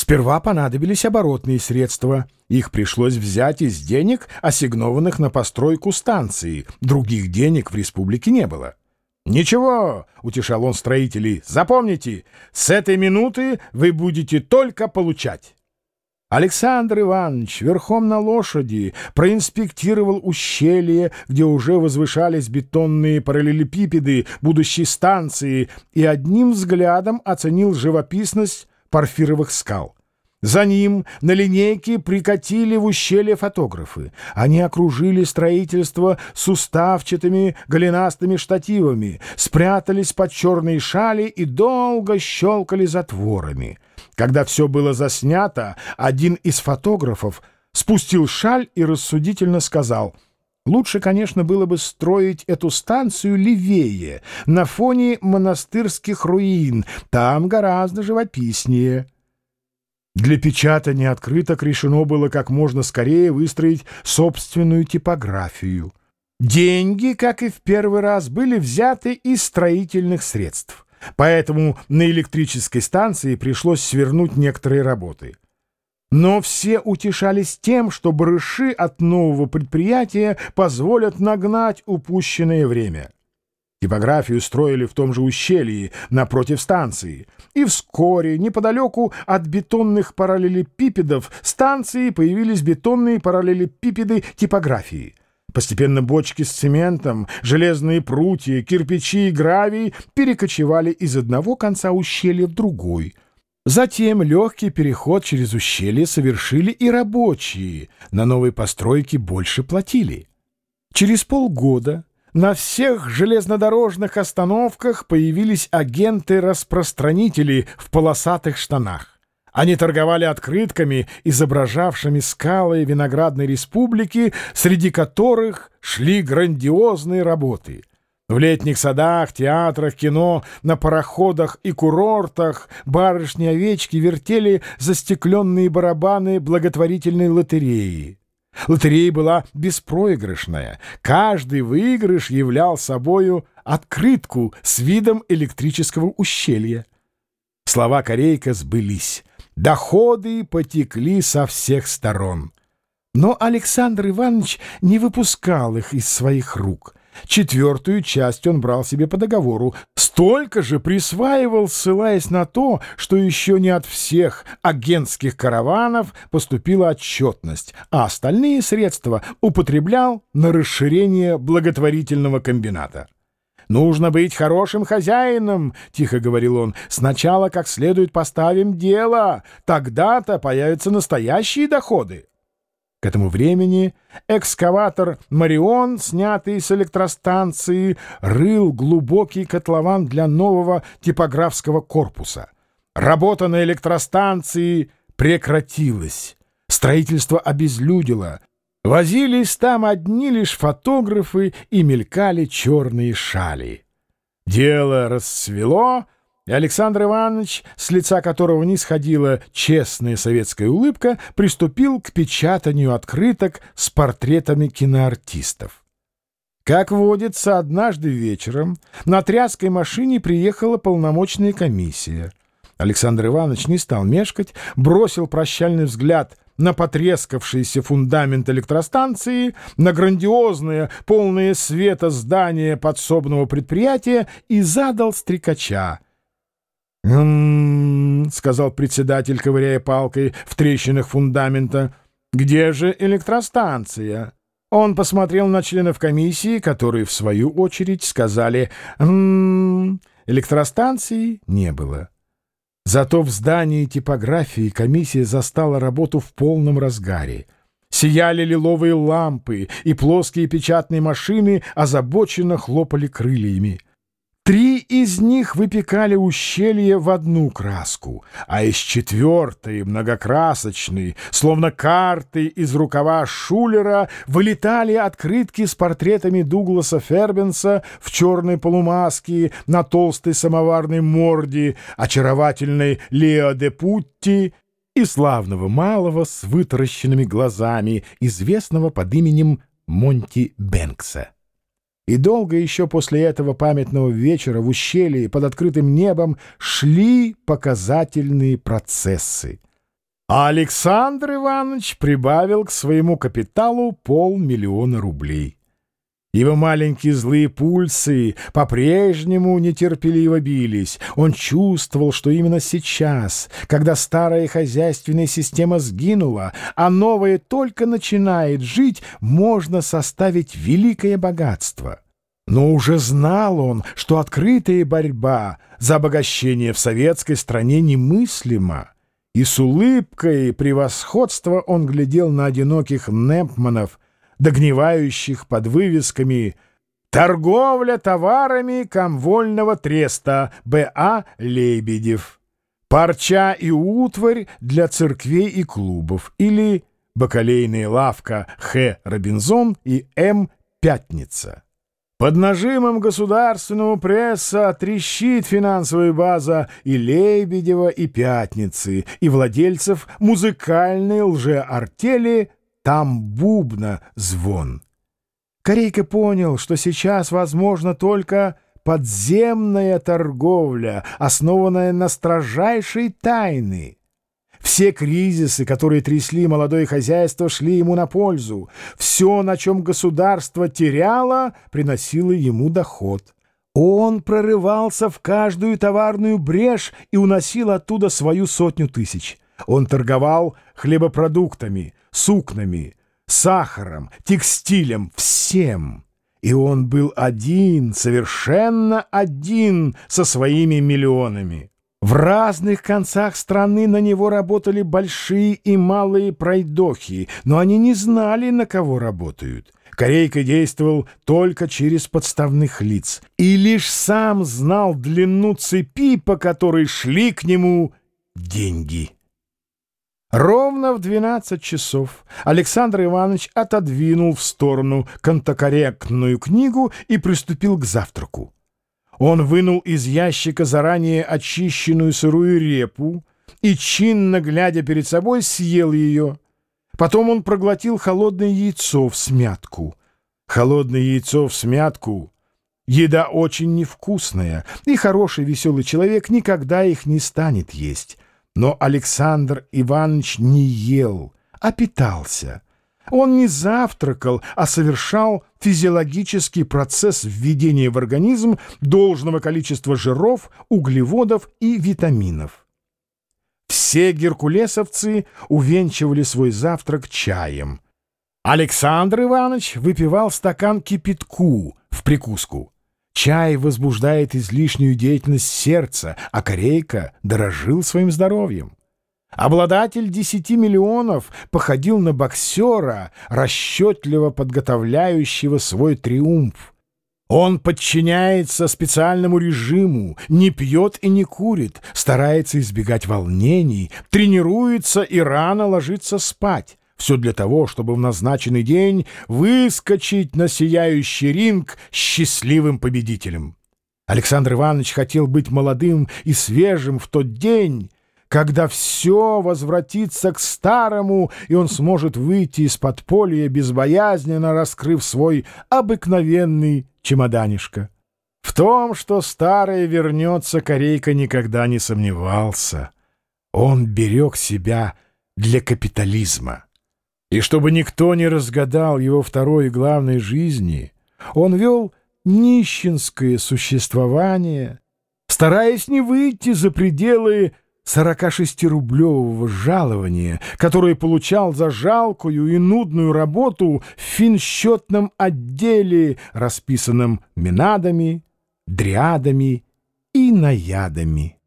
Сперва понадобились оборотные средства. Их пришлось взять из денег, ассигнованных на постройку станции. Других денег в республике не было. «Ничего», — утешал он строителей, — «запомните, с этой минуты вы будете только получать». Александр Иванович верхом на лошади проинспектировал ущелье, где уже возвышались бетонные параллелепипеды будущей станции, и одним взглядом оценил живописность порфировых скал. За ним на линейке прикатили в ущелье фотографы. Они окружили строительство суставчатыми голенастыми штативами, спрятались под черные шали и долго щелкали затворами. Когда все было заснято, один из фотографов спустил шаль и рассудительно сказал — Лучше, конечно, было бы строить эту станцию левее, на фоне монастырских руин. Там гораздо живописнее. Для печатания открыток решено было как можно скорее выстроить собственную типографию. Деньги, как и в первый раз, были взяты из строительных средств. Поэтому на электрической станции пришлось свернуть некоторые работы. Но все утешались тем, что барыши от нового предприятия позволят нагнать упущенное время. Типографию строили в том же ущелье, напротив станции. И вскоре, неподалеку от бетонных параллелепипедов станции появились бетонные параллелепипеды типографии. Постепенно бочки с цементом, железные прутья, кирпичи и гравий перекочевали из одного конца ущелья в другой. Затем легкий переход через ущелье совершили и рабочие, на новой постройке больше платили. Через полгода на всех железнодорожных остановках появились агенты-распространители в полосатых штанах. Они торговали открытками, изображавшими скалы виноградной республики, среди которых шли грандиозные работы. В летних садах, театрах, кино, на пароходах и курортах барышни-овечки вертели застекленные барабаны благотворительной лотереи. Лотерея была беспроигрышная. Каждый выигрыш являл собою открытку с видом электрического ущелья. Слова Корейка сбылись. Доходы потекли со всех сторон. Но Александр Иванович не выпускал их из своих рук — Четвертую часть он брал себе по договору, столько же присваивал, ссылаясь на то, что еще не от всех агентских караванов поступила отчетность, а остальные средства употреблял на расширение благотворительного комбината. «Нужно быть хорошим хозяином», — тихо говорил он. «Сначала как следует поставим дело, тогда-то появятся настоящие доходы». К этому времени экскаватор «Марион», снятый с электростанции, рыл глубокий котлован для нового типографского корпуса. Работа на электростанции прекратилась. Строительство обезлюдило. Возились там одни лишь фотографы и мелькали черные шали. Дело расцвело — и Александр Иванович, с лица которого не сходила честная советская улыбка, приступил к печатанию открыток с портретами киноартистов. Как водится, однажды вечером на тряской машине приехала полномочная комиссия. Александр Иванович не стал мешкать, бросил прощальный взгляд на потрескавшийся фундамент электростанции, на грандиозное, полное света здание подсобного предприятия и задал стрекача — Сказал председатель, ковыряя палкой в трещинах фундамента. «Где же электростанция?» Он посмотрел на членов комиссии, которые, в свою очередь, сказали. Электростанции не было. Зато в здании типографии комиссия застала работу в полном разгаре. Сияли лиловые лампы, и плоские печатные машины озабоченно хлопали крыльями. Из них выпекали ущелье в одну краску, а из четвертой, многокрасочной, словно карты из рукава Шулера, вылетали открытки с портретами Дугласа Фербенса в черной полумаске на толстой самоварной морде, очаровательной Лео де Путти и славного малого с вытаращенными глазами, известного под именем Монти Бенкса. И долго еще после этого памятного вечера в ущелье под открытым небом шли показательные процессы. А Александр Иванович прибавил к своему капиталу полмиллиона рублей. Его маленькие злые пульсы по-прежнему нетерпеливо бились. Он чувствовал, что именно сейчас, когда старая хозяйственная система сгинула, а новая только начинает жить, можно составить великое богатство. Но уже знал он, что открытая борьба за обогащение в советской стране немыслима. И с улыбкой превосходства он глядел на одиноких Непманов — догнивающих под вывесками «Торговля товарами комвольного треста Б.А. Лебедев», «Парча и утварь для церквей и клубов» или «Бакалейная лавка Х. Робинзон и М. Пятница». Под нажимом государственного пресса трещит финансовая база и Лебедева, и Пятницы, и владельцев музыкальной лжеартели там бубна звон. Корейка понял, что сейчас возможно только подземная торговля, основанная на строжайшей тайны. Все кризисы, которые трясли молодое хозяйство, шли ему на пользу. Все, на чем государство теряло, приносило ему доход. Он прорывался в каждую товарную брешь и уносил оттуда свою сотню тысяч. Он торговал хлебопродуктами, сукнами, сахаром, текстилем, всем. И он был один, совершенно один со своими миллионами. В разных концах страны на него работали большие и малые пройдохи, но они не знали, на кого работают. Корейка действовал только через подставных лиц и лишь сам знал длину цепи, по которой шли к нему деньги. Ровно в 12 часов Александр Иванович отодвинул в сторону контокорректную книгу и приступил к завтраку. Он вынул из ящика заранее очищенную сырую репу и, чинно глядя перед собой, съел ее. Потом он проглотил холодное яйцо в смятку. Холодное яйцо в смятку — еда очень невкусная, и хороший веселый человек никогда их не станет есть — но Александр Иванович не ел, а питался. Он не завтракал, а совершал физиологический процесс введения в организм должного количества жиров, углеводов и витаминов. Все геркулесовцы увенчивали свой завтрак чаем. Александр Иванович выпивал стакан кипятку в прикуску. Чай возбуждает излишнюю деятельность сердца, а корейка дорожил своим здоровьем. Обладатель десяти миллионов походил на боксера, расчетливо подготовляющего свой триумф. Он подчиняется специальному режиму, не пьет и не курит, старается избегать волнений, тренируется и рано ложится спать. Все для того, чтобы в назначенный день выскочить на сияющий ринг счастливым победителем. Александр Иванович хотел быть молодым и свежим в тот день, когда все возвратится к старому, и он сможет выйти из подполья безбоязненно, раскрыв свой обыкновенный чемоданишко. В том, что старое вернется, Корейка никогда не сомневался. Он берег себя для капитализма. И чтобы никто не разгадал его второй и главной жизни, он вел нищенское существование, стараясь не выйти за пределы 46-рублевого жалования, которое получал за жалкую и нудную работу в финсчетном отделе, расписанном минадами, дриадами и наядами.